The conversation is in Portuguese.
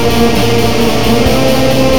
Música